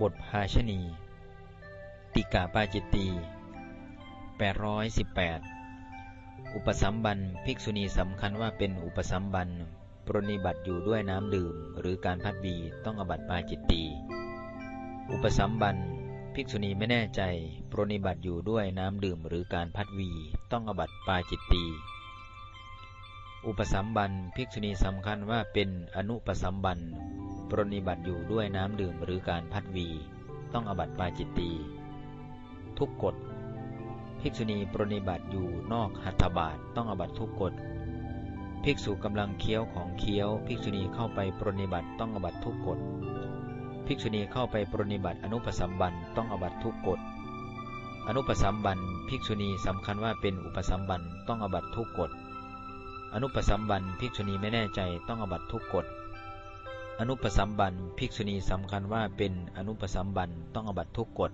บทภาชณี ติกาปาจิตตี818 อุปสัมบันภิกษุณีสำคัญว่าเป็นอุปสัมบันปรนิบัติอยู่ด้วยน้ำดื่ม หรือการพัดบีต้องอบัติปาจิตตีอุปสัมบันภิกษุณีไม่แน่ใจ ปรนิบัติอยู่ด้วยน้ำดื่ม หรือการพัดวีต้องอบัติปาจิตตีอุปสัมบันภิกษุณีสำคัญว่าเป็นอนุปสัมบัน ปรนิบัติอยู่ด้วยน้ำดื่มหรือการพัดวี ต้องอบัติปาจิตตีทุกกฎภิกษุณีปรนิบัติอยู่นอกหัตถบาทต้องอบัติทุกกฎภิกษุกำลังเคี้ยวของเคี้ยว ภิกษุณีเข้าไปปรนิบัติต้องอบัติทุกกฎภิกษุณีเข้าไปปรนิบัติอนุปสัมบันต้องอบัติทุกกฎอนุปสัมบันภิกษุณีสำคัญว่าเป็นอุปสัมบันต้องอบัติทุกกฎอนุปสัมบันภิกษุณีไม่แน่ใจต้องอบัติทุกกฎ อนุปสัมบันภิกษุณีสำคัญว่าเป็นอนุปสัมบันต้องอบัตทุกกฎ